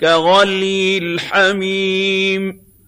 كَغَلْيِ الْحَمِيمِ